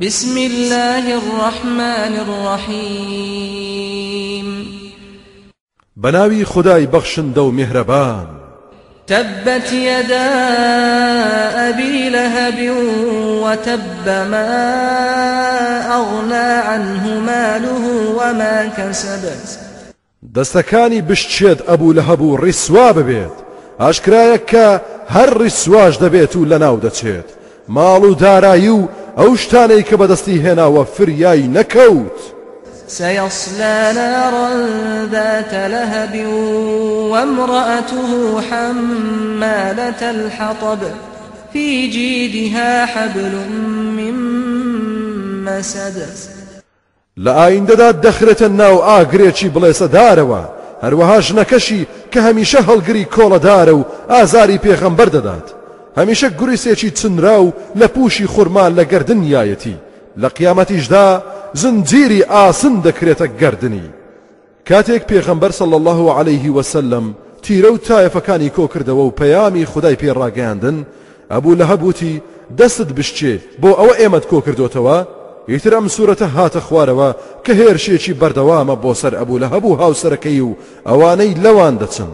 بسم الله الرحمن الرحيم. بناوي خداي بخشن دو مهربان. تبت يدا أبي لهب وتب ما أغنى عنه ماله وما كسب. دەستەکانی بشتێت ئەبوو لە هەبوو ڕیسوا ببێت. ئاشکرایە کە هەر ڕیسواش دەبێت و لە ناو دەچێت. ماڵ و دارایی و ئەو شتانەی کە بەدەستی هێناوە فریایی نەکەوت سيصلى نارا ذات لهب وامرأته حمالة الحطب في جيدها حبل من مسد. لە ئایندەدا دەخرێتە ناو ئاگرێکی بڵێسە دارەوە هەروەها ژنەکەشی کە هەمیشە هەڵگری کۆڵەدارە و ئازاری پێغەمبەر دەدات هەمیشە گوریسێکی چنرا و لە پوشی خورمان لە گردنیایەتی لە قیامەتیشدا زنجیری ئاسن دەکرێتە گردنی. کاتێک پێغەمبەر صلی الله عليه وسلم تیرە و تایەفەکانی کۆ کردەوە و پەیامی خدای پێڕاگەاندن ئەبوو لە هەبووتی دەستت بشتێ بۆ ئەوە ئێمەت کۆ کردوتەوە؟ ئیتر ئەم سوورەتە هاتە خوارەوە کە هێرشێکی بەردەوامە بۆ سەر ئەبوو لە هەبوو هاوسەرەکەی و ئەوانەی لەوان دەچن.